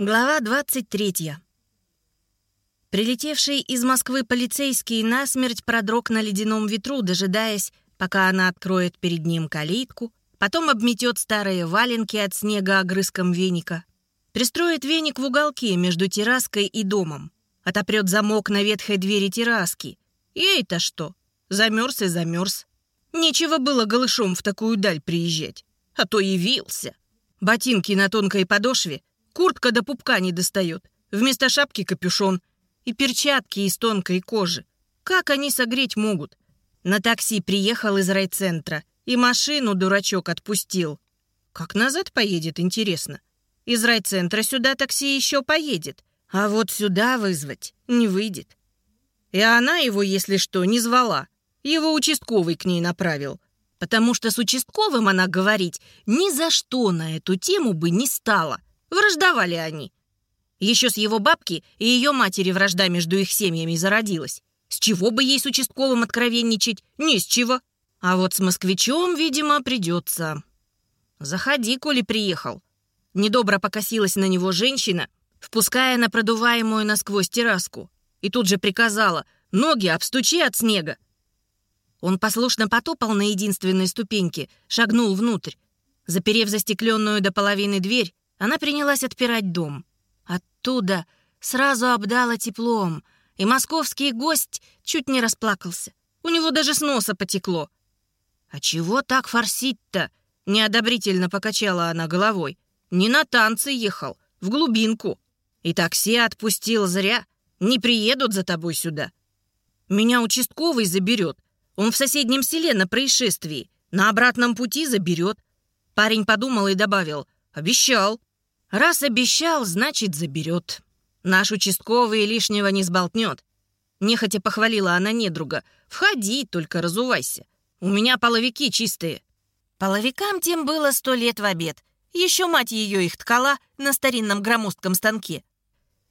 Глава 23. Прилетевший из Москвы полицейский насмерть продрог на ледяном ветру, дожидаясь, пока она откроет перед ним калитку, потом обметет старые валенки от снега огрызком веника, пристроит веник в уголке между терраской и домом, отопрет замок на ветхой двери терраски. Ей-то что? Замерз и замерз. Нечего было голышом в такую даль приезжать, а то явился. Ботинки на тонкой подошве Куртка до пупка не достает. Вместо шапки капюшон. И перчатки из тонкой кожи. Как они согреть могут? На такси приехал из райцентра. И машину дурачок отпустил. Как назад поедет, интересно? Из райцентра сюда такси еще поедет. А вот сюда вызвать не выйдет. И она его, если что, не звала. Его участковый к ней направил. Потому что с участковым она говорить ни за что на эту тему бы не стала. Враждовали они. Еще с его бабки и ее матери вражда между их семьями зародилась. С чего бы ей с участковым откровенничать? Ни с чего. А вот с москвичом, видимо, придется. Заходи, коли приехал. Недобро покосилась на него женщина, впуская на продуваемую насквозь терраску. И тут же приказала «Ноги обстучи от снега». Он послушно потопал на единственной ступеньке, шагнул внутрь. Заперев застекленную до половины дверь, она принялась отпирать дом. Оттуда сразу обдала теплом, и московский гость чуть не расплакался. У него даже с носа потекло. «А чего так форсить-то?» — неодобрительно покачала она головой. «Не на танцы ехал, в глубинку. И такси отпустил зря. Не приедут за тобой сюда. Меня участковый заберет. Он в соседнем селе на происшествии. На обратном пути заберет». Парень подумал и добавил. «Обещал». Раз обещал, значит, заберет. Наш участковый лишнего не сболтнет. Нехотя похвалила она недруга. «Входи, только разувайся. У меня половики чистые». Половикам тем было сто лет в обед. Еще мать ее их ткала на старинном громоздком станке.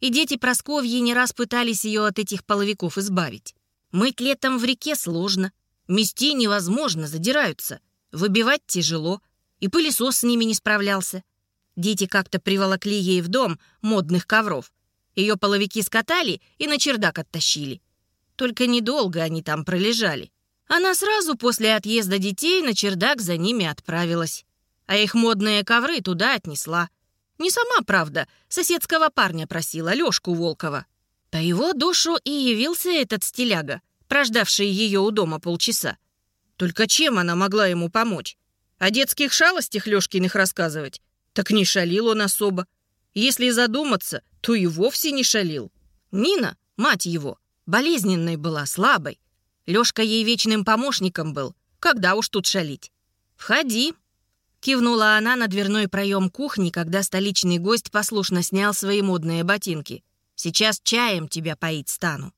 И дети Просковьи не раз пытались ее от этих половиков избавить. Мыть летом в реке сложно. Мести невозможно, задираются. Выбивать тяжело. И пылесос с ними не справлялся. Дети как-то приволокли ей в дом модных ковров. Ее половики скатали и на чердак оттащили. Только недолго они там пролежали. Она сразу после отъезда детей на чердак за ними отправилась. А их модные ковры туда отнесла. Не сама, правда, соседского парня просила, Лёшку Волкова. По его душу и явился этот стиляга, прождавший ее у дома полчаса. Только чем она могла ему помочь? О детских шалостях Лёшкиных рассказывать? Так не шалил он особо. Если задуматься, то и вовсе не шалил. Нина, мать его, болезненной была, слабой. Лёшка ей вечным помощником был. Когда уж тут шалить? «Входи», — кивнула она на дверной проем кухни, когда столичный гость послушно снял свои модные ботинки. «Сейчас чаем тебя поить стану».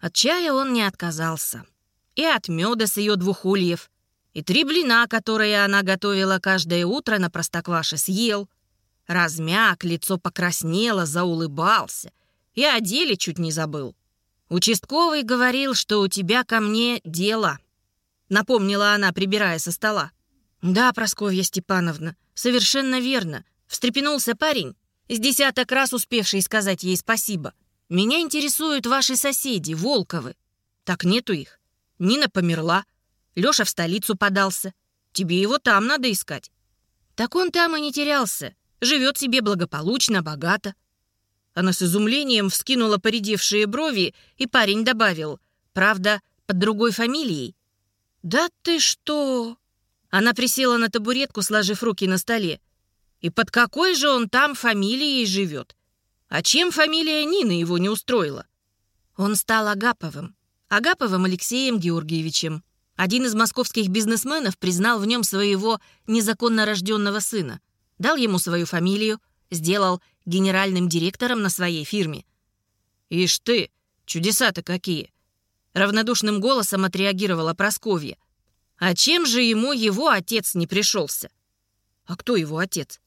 От чая он не отказался. И от меда с ее двух ульев, и три блина, которые она готовила каждое утро на простокваше, съел. Размяк, лицо покраснело, заулыбался. И о деле чуть не забыл. «Участковый говорил, что у тебя ко мне дело», — напомнила она, прибирая со стола. «Да, Просковья Степановна, совершенно верно», — встрепенулся парень, с десяток раз успевший сказать ей спасибо. «Меня интересуют ваши соседи, Волковы». «Так нету их. Нина померла, Лёша в столицу подался. Тебе его там надо искать». «Так он там и не терялся. Живет себе благополучно, богато». Она с изумлением вскинула поредевшие брови, и парень добавил, «Правда, под другой фамилией». «Да ты что?» Она присела на табуретку, сложив руки на столе. «И под какой же он там фамилией живет? А чем фамилия Нины его не устроила?» Он стал Агаповым. Агаповым Алексеем Георгиевичем. Один из московских бизнесменов признал в нем своего незаконно рожденного сына, дал ему свою фамилию, сделал генеральным директором на своей фирме. «Ишь ты, чудеса-то какие!» Равнодушным голосом отреагировала Просковья. «А чем же ему его отец не пришелся?» «А кто его отец?»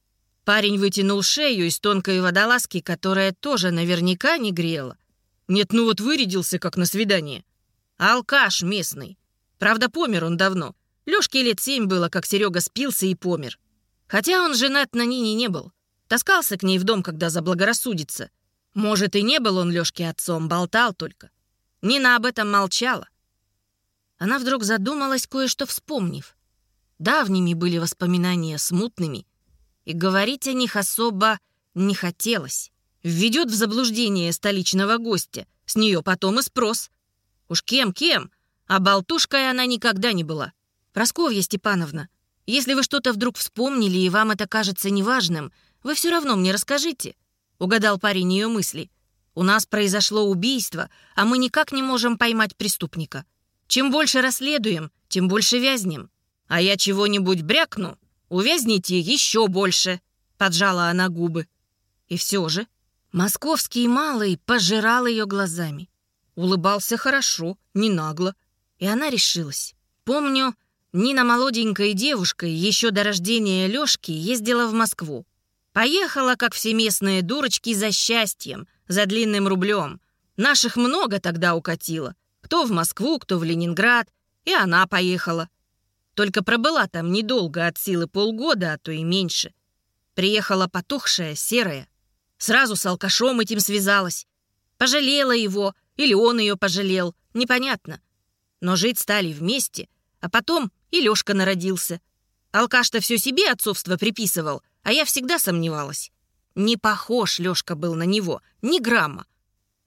Парень вытянул шею из тонкой водолазки, которая тоже наверняка не грела. Нет, ну вот вырядился, как на свидание. Алкаш местный. Правда, помер он давно. Лёшке лет семь было, как Серега спился и помер. Хотя он женат на Нине не был. Таскался к ней в дом, когда заблагорассудится. Может, и не был он Лёшке отцом, болтал только. Нина об этом молчала. Она вдруг задумалась, кое-что вспомнив. Давними были воспоминания смутными, и говорить о них особо не хотелось. Введет в заблуждение столичного гостя, с нее потом и спрос. Уж кем-кем, а болтушкой она никогда не была. Просковья Степановна, если вы что-то вдруг вспомнили и вам это кажется неважным, вы все равно мне расскажите. Угадал парень ее мысли. У нас произошло убийство, а мы никак не можем поймать преступника. Чем больше расследуем, тем больше вязнем. А я чего-нибудь брякну, увязните еще больше. Поджала она губы. И все же Московский малый пожирал ее глазами. Улыбался хорошо, не нагло. И она решилась. Помню, Нина молоденькой девушкой еще до рождения Лёшки ездила в Москву. Поехала, как все местные дурочки, за счастьем, за длинным рублем. Наших много тогда укатило. Кто в Москву, кто в Ленинград. И она поехала. Только пробыла там недолго, от силы полгода, а то и меньше. Приехала потухшая, серая. Сразу с алкашом этим связалась. Пожалела его, или он ее пожалел, непонятно. Но жить стали вместе, а потом и Лёшка народился. Алкаш-то все себе отцовство приписывал, а я всегда сомневалась. Не похож Лёшка был на него, ни грамма.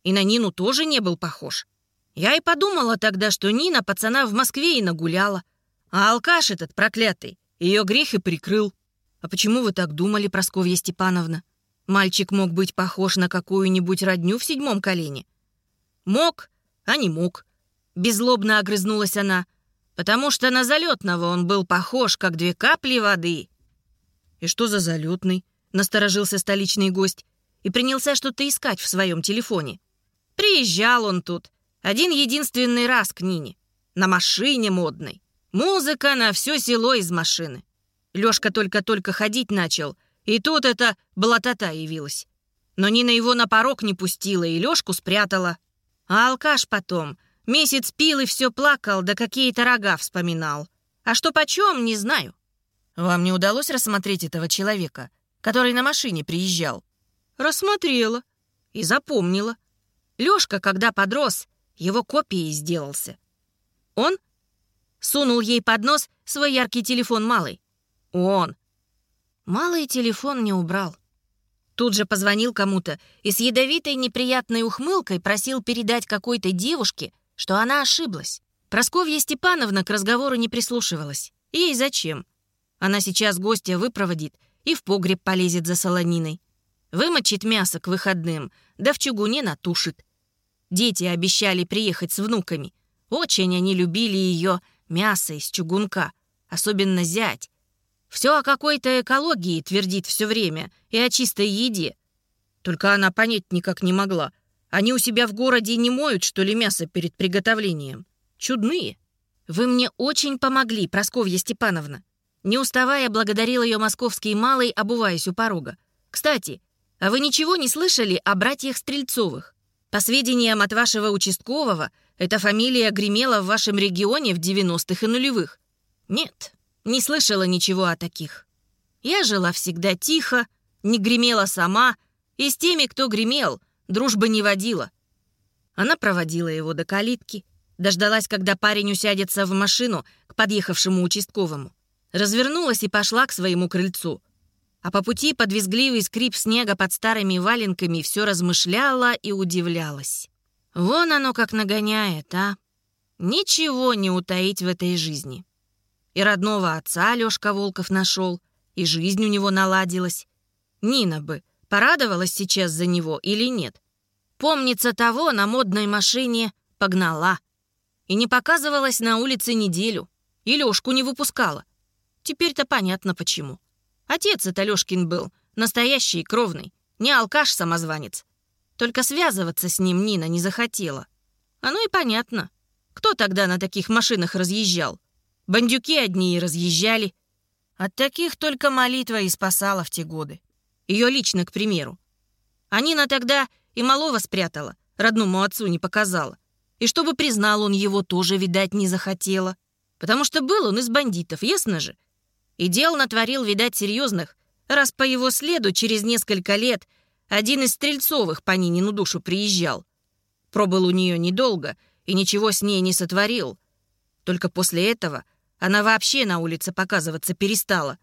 И на Нину тоже не был похож. Я и подумала тогда, что Нина пацана в Москве и нагуляла. А алкаш этот проклятый ее грех и прикрыл. А почему вы так думали, Просковья Степановна? Мальчик мог быть похож на какую-нибудь родню в седьмом колене. Мог, а не мог. Беззлобно огрызнулась она, потому что на залетного он был похож, как две капли воды. И что за залетный? Насторожился столичный гость и принялся что-то искать в своем телефоне. Приезжал он тут. Один единственный раз к Нине. На машине модной. Музыка на все село из машины. Лёшка только-только ходить начал, и тут эта блатота явилась. Но Нина его на порог не пустила и Лёшку спрятала. А алкаш потом месяц пил и все плакал, да какие-то рога вспоминал. А что почем, не знаю. Вам не удалось рассмотреть этого человека, который на машине приезжал? Рассмотрела и запомнила. Лёшка, когда подрос, его копией сделался. Он сунул ей под нос свой яркий телефон малый. Он Малый телефон не убрал. Тут же позвонил кому-то и с ядовитой неприятной ухмылкой просил передать какой-то девушке, что она ошиблась. Просковья Степановна к разговору не прислушивалась. Ей зачем? Она сейчас гостя выпроводит и в погреб полезет за солониной. Вымочит мясо к выходным, да в чугуне натушит. Дети обещали приехать с внуками. Очень они любили ее мясо из чугунка, особенно зять. Все о какой-то экологии твердит все время и о чистой еде. Только она понять никак не могла. Они у себя в городе не моют, что ли, мясо перед приготовлением. Чудные. Вы мне очень помогли, Просковья Степановна. Не уставая, благодарил ее московский малый, обуваясь у порога. Кстати, а вы ничего не слышали о братьях Стрельцовых? По сведениям от вашего участкового, эта фамилия гремела в вашем регионе в 90-х и нулевых. Нет, не слышала ничего о таких. Я жила всегда тихо, не гремела сама, и с теми, кто гремел, дружбы не водила. Она проводила его до калитки, дождалась, когда парень усядется в машину к подъехавшему участковому, развернулась и пошла к своему крыльцу. А по пути под визгливый скрип снега под старыми валенками все размышляла и удивлялась. Вон оно как нагоняет, а! Ничего не утаить в этой жизни. И родного отца Лёшка Волков нашел, и жизнь у него наладилась. Нина бы порадовалась сейчас за него или нет. Помнится того, на модной машине погнала. И не показывалась на улице неделю. И Лёшку не выпускала. Теперь-то понятно почему. Отец это Лёшкин был, настоящий и кровный, не алкаш-самозванец. Только связываться с ним Нина не захотела. Оно и понятно. Кто тогда на таких машинах разъезжал? Бандюки одни и разъезжали. От таких только молитва и спасала в те годы. Ее лично, к примеру. А Нина тогда и малого спрятала, родному отцу не показала. И чтобы признал он его, тоже, видать, не захотела. Потому что был он из бандитов, ясно же? И дел натворил, видать, серьезных, раз по его следу через несколько лет один из Стрельцовых по Нинину душу приезжал. Пробыл у нее недолго и ничего с ней не сотворил. Только после этого она вообще на улице показываться перестала.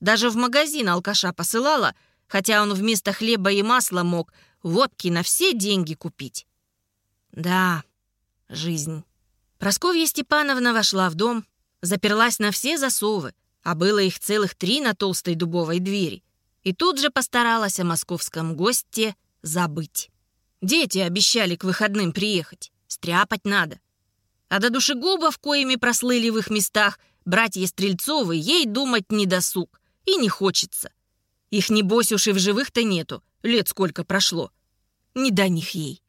Даже в магазин алкаша посылала, хотя он вместо хлеба и масла мог водки на все деньги купить. Да, жизнь. Просковья Степановна вошла в дом, заперлась на все засовы, а было их целых три на толстой дубовой двери, и тут же постаралась о московском госте забыть. Дети обещали к выходным приехать, стряпать надо. А до душегубов, коими прослыли в их местах, братья Стрельцовы, ей думать не досуг и не хочется. Их, небось, уж и в живых-то нету, лет сколько прошло. Не до них ей.